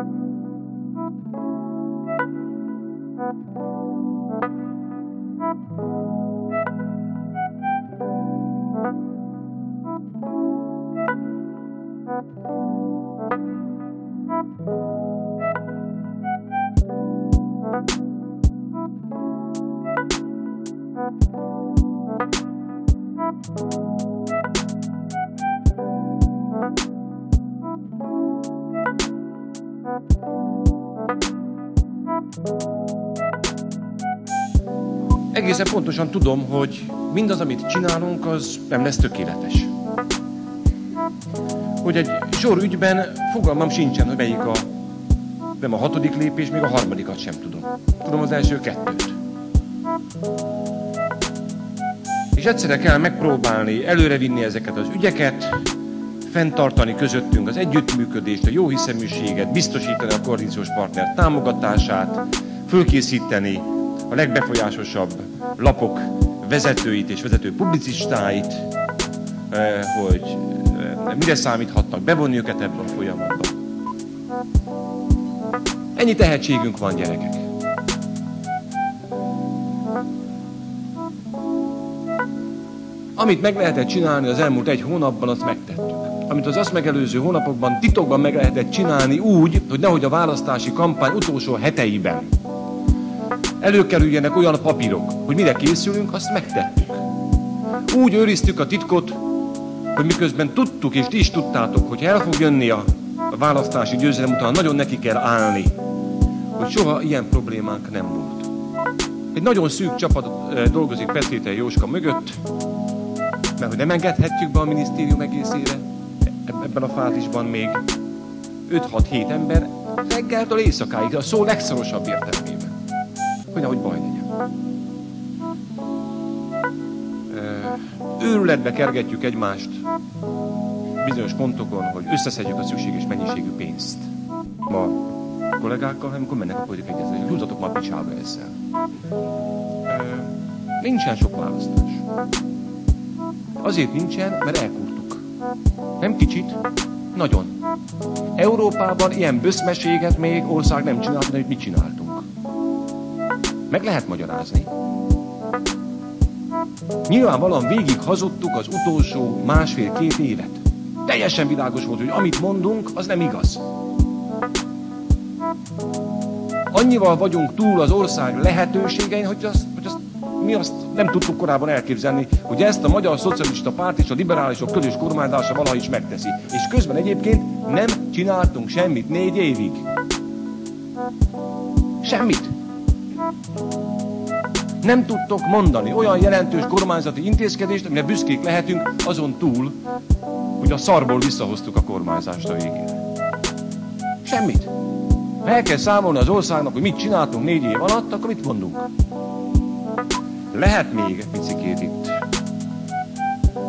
Thank you. Egészen pontosan tudom, hogy mindaz, amit csinálunk, az nem lesz tökéletes. Hogy egy sor ügyben fogalmam sincsen, hogy melyik a nem a hatodik lépés, még a harmadikat sem tudom. Tudom az első kettőt. És egyszerre kell megpróbálni előrevinni ezeket az ügyeket, fenntartani közöttünk az együttműködést, a jó hiszeműséget, biztosítani a koalíciós partner támogatását, fölkészíteni a legbefolyásosabb lapok vezetőit és vezető publicistáit, eh, hogy eh, mire számíthatnak, bevonni őket ebbe a folyamatba. Ennyi tehetségünk van, gyerekek. Amit meg lehetett csinálni az elmúlt egy hónapban, azt megtettük. Amit az azt megelőző hónapokban titokban meg lehetett csinálni úgy, hogy nehogy a választási kampány utolsó heteiben előkerüljenek olyan papírok, hogy mire készülünk, azt megtettük. Úgy őriztük a titkot, hogy miközben tudtuk, és ti is tudtátok, hogy el fog jönni a választási győzelem után, nagyon neki kell állni, hogy soha ilyen problémánk nem volt. Egy nagyon szűk csapat dolgozik Petrétel Jóska mögött, mert hogy nem engedhetjük be a minisztérium egészére, ebben a fázisban még 5-6-7 ember reggeltől éjszakáig, a szó legszorosabb értelmében, hogy nehogy baj legyen. Őrületbe kergetjük egymást bizonyos pontokon, hogy összeszedjük a szükséges mennyiségű pénzt. Ma kollégákkal, amikor mennek a politikai egyeztetésre, húzatok már picsába ezzel. Nincsen sok választás. Azért nincsen, mert elkurtuk. Nem kicsit, nagyon. Európában ilyen böszmeséget még ország nem csinált, hogy mit csináltunk. Meg lehet magyarázni. Nyilvánvalóan végig hazudtuk az utolsó másfél-két évet. Teljesen világos volt, hogy amit mondunk, az nem igaz. Annyival vagyunk túl az ország lehetőségein, hogy azt, hogy azt mi azt nem tudtuk korábban elképzelni, hogy ezt a Magyar Szocialista Párt és a liberálisok közös kormányzása valaha is megteszi. És közben egyébként nem csináltunk semmit négy évig. Semmit. Nem tudtok mondani olyan jelentős kormányzati intézkedést, amire büszkék lehetünk azon túl, hogy a szarból visszahoztuk a kormányzást a végére. Semmit. Ha el kell számolni az országnak, hogy mit csináltunk négy év alatt, akkor mit mondunk? Lehet még egy picikét itt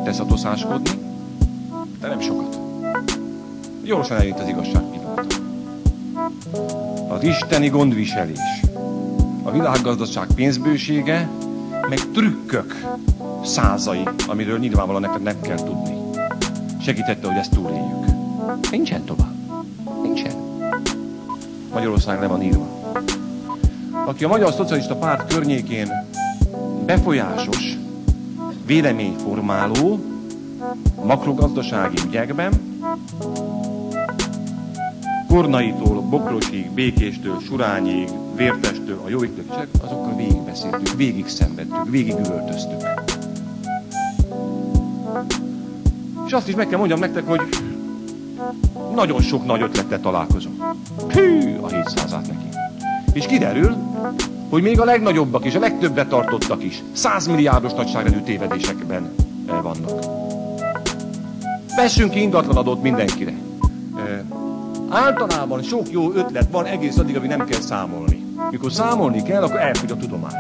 teszatoszáskodni, de nem sokat. Gyorsan eljött az igazság pillanata. Az isteni gondviselés, a világgazdaság pénzbősége, meg trükkök százai, amiről nyilvánvalóan neked nem kell tudni. Segítette, hogy ezt túléljük. Nincsen tovább. Nincsen. Magyarország le van írva. Aki a Magyar Szocialista Párt környékén befolyásos, véleményformáló, makrogazdasági ügyekben, Kornaitól, Bokrosig, Békéstől, Surányig, Vértestől, a Jóiktől, azokkal végigbeszéltük, végig szenvedtük, végig üvöltöztük. És azt is meg kell mondjam nektek, hogy nagyon sok nagy ötlettel találkozom. Hű, a 700-át neki. És kiderül, hogy még a legnagyobbak és a legtöbbet tartottak is százmilliárdos nagyságrendű tévedésekben eh, vannak. Vessünk ki ingatlanadót mindenkire. E, általában sok jó ötlet van egész addig, amíg nem kell számolni. Mikor számolni kell, akkor elfogy a tudomány.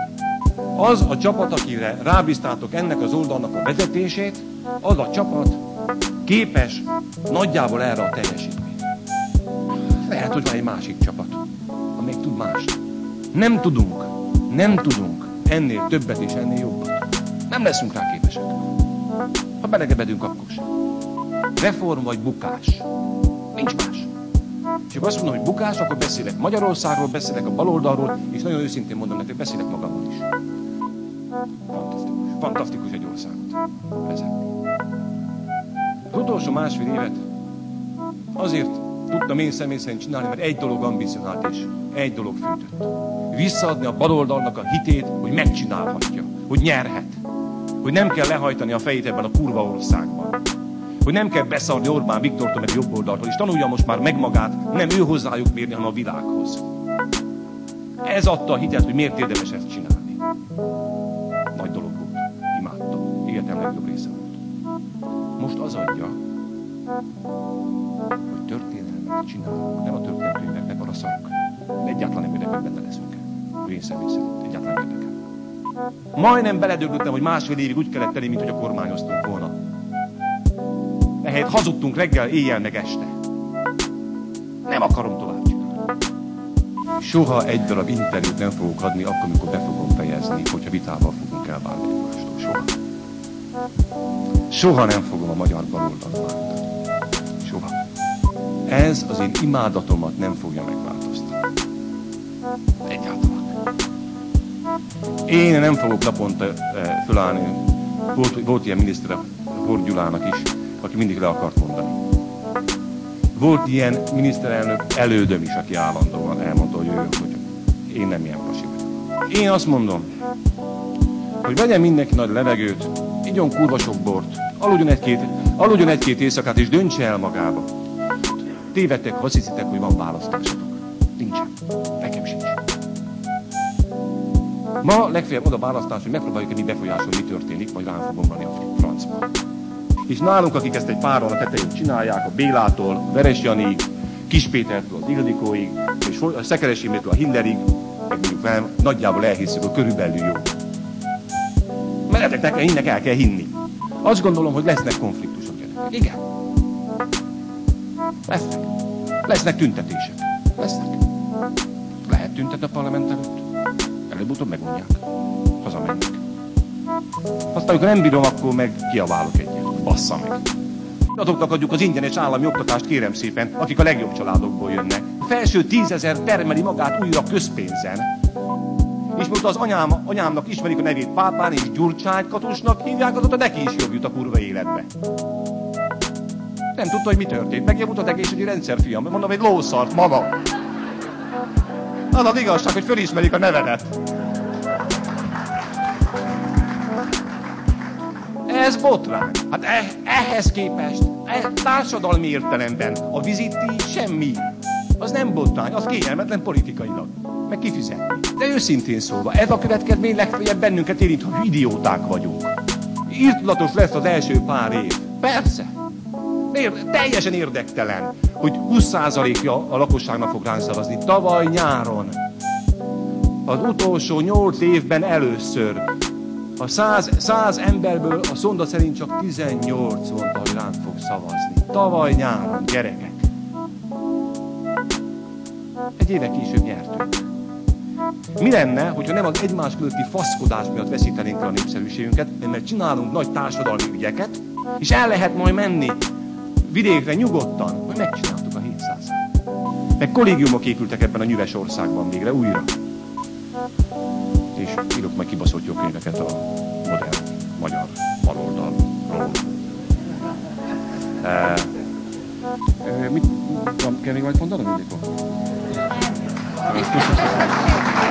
Az a csapat, akire rábíztátok ennek az oldalnak a vezetését, az a csapat képes nagyjából erre a teljesítményt. Lehet, hogy van egy másik csapat, amelyik tud mást. Nem tudunk, nem tudunk ennél többet és ennél jobbat. Nem leszünk rá képesek. Ha belegebedünk, akkor sem. Reform vagy bukás. Nincs más. És akkor azt mondom, hogy bukás, akkor beszélek Magyarországról, beszélek a baloldalról, és nagyon őszintén mondom nektek, beszélek magamról is. Fantasztikus. Fantasztikus egy országot vezetni. Az utolsó másfél évet azért tudtam én személy szerint csinálni, mert egy dolog ambicionált és egy dolog fűtött. Visszaadni a baloldalnak a hitét, hogy megcsinálhatja, hogy nyerhet, hogy nem kell lehajtani a fejét ebben a kurva országban. Hogy nem kell beszarni Orbán Viktortól, meg jobb oldaltól, és tanulja most már meg magát, nem ő hozzájuk mérni, hanem a világhoz. Ez adta a hitet, hogy miért érdemes ezt csinálni. Nagy dolog volt. Imádtam. Életem legjobb része volt. Most az adja, hogy történelmet csinálunk. Nem a történelmkönyveknek van a szaruk. Egyáltalán nem érdekel, hogy benne leszünk. Én személy szerint. Egyáltalán érdekel. Majdnem beledöglöttem, hogy másfél évig úgy kellett tenni, mint hogy a kormányoztunk volna. Ehelyett hazudtunk reggel, éjjel, meg este. Nem akarom tovább csinálni. Soha egy darab interjút nem fogok adni, akkor, amikor be fogom fejezni, hogyha vitával fogunk elválni egymástól. Soha. Soha nem fogom a magyar baloldalt bántani. Soha. Ez az én imádatomat nem fogja megváltoztatni. Egyáltalán. Én nem fogok naponta eh, fölállni. Volt, volt ilyen miniszter Hord Gyulának is, aki mindig le akart mondani. Volt ilyen miniszterelnök elődöm is, aki állandóan elmondta, hogy ő, hogy én nem ilyen pasi vagyok. Én azt mondom, hogy vegyen mindenki nagy levegőt, igyon kurva sok bort, aludjon egy-két, aludjon egy-két éjszakát, és döntse el magába. Tévedtek, ha azt hiszitek, hogy van választásotok. Nincsen. Nekem sincs. Ma legfeljebb oda választás, hogy megpróbáljuk mi befolyásolni, mi történik, vagy rám venni a francba. És nálunk, akik ezt egy páron a tetején csinálják, a Bélától, Veres Janig, Kis Pétertől az Ildikóig, és a Szekeres Imrétől a Hinderig, meg mondjuk velem, nagyjából elhiszük, hogy körülbelül jó. Mert ennek el kell hinni. Azt gondolom, hogy lesznek konfliktusok gyerekek. Igen. Lesznek. Lesznek tüntetések. Lesznek. Lehet tüntetni a parlament előtt. Előbb-utóbb megmondják. Hazamennek. Aztán, amikor nem bírom, akkor meg kiabálok egyet. Bassza meg. Azoknak adjuk az ingyenes állami oktatást, kérem szépen, akik a legjobb családokból jönnek. A felső tízezer termeli magát újra közpénzen. És most az anyám, anyámnak ismerik a nevét Pápán és Gyurcsány Katusnak hívják, azóta neki is jobb jut a kurva életbe. Nem tudta, hogy mi történt. Megjavult az egészségügyi rendszer, fiam. Mondom, egy lószart, mama. Az az igazság, hogy fölismerik a nevedet. Ez botrány. Hát eh, ehhez képest, eh, társadalmi értelemben a viziti semmi. Az nem botrány, az kényelmetlen politikailag. Meg kifizetni. De őszintén szólva, ez a következmény legfeljebb bennünket érint, hogy idióták vagyunk. Írtudatos lesz az első pár év. Persze. Ér, teljesen érdektelen, hogy 20%-ja a lakosságnak fog ránk szavazni. Tavaly nyáron, az utolsó 8 évben először, a 100, 100 emberből a szonda szerint csak 18 mondta, hogy ránk fog szavazni. Tavaly nyáron, gyerekek. Egy éve később nyertünk. Mi lenne, hogyha nem az egymás közötti faszkodás miatt veszítenénk el a népszerűségünket, mert csinálunk nagy társadalmi ügyeket, és el lehet majd menni vidékre nyugodtan, hogy megcsináltuk a 700 Meg kollégiumok épültek ebben a nyüves országban végre újra. És írok majd kibaszott könyveket a modern magyar baloldalról. E, e, mit, mit kell még majd mondanom, Indikó? Köszönöm.